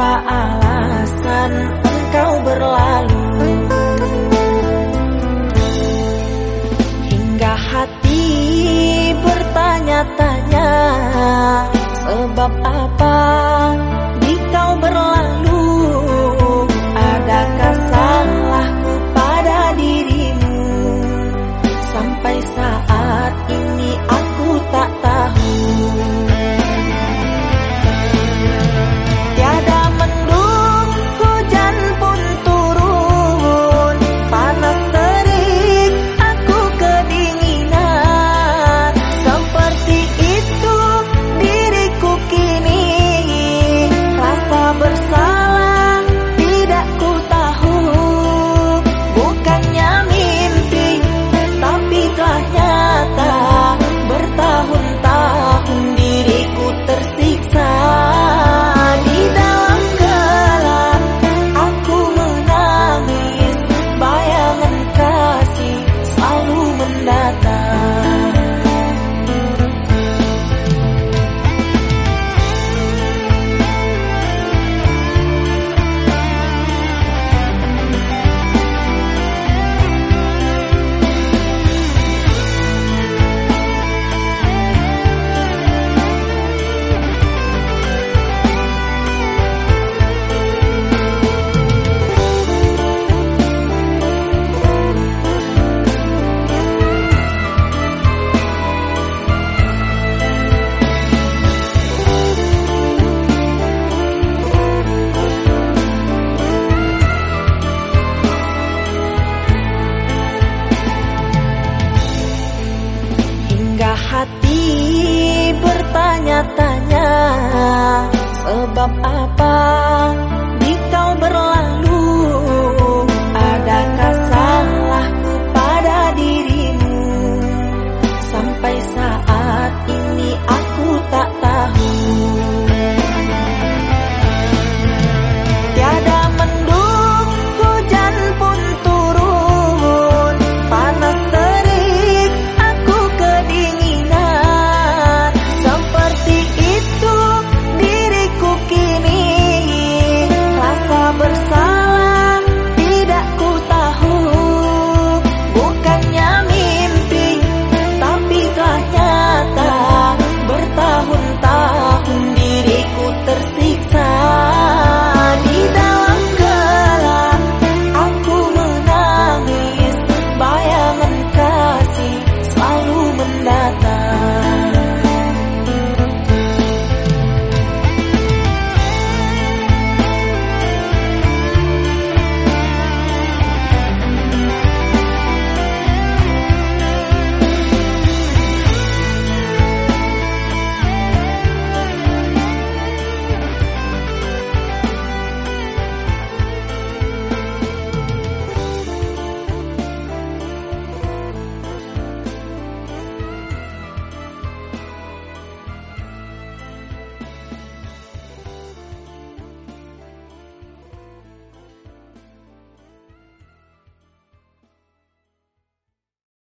tanpa alasan engkau berlalu. Hingga hati bertanya-tanya sebab apa hati bertanya-tanya Sebab apa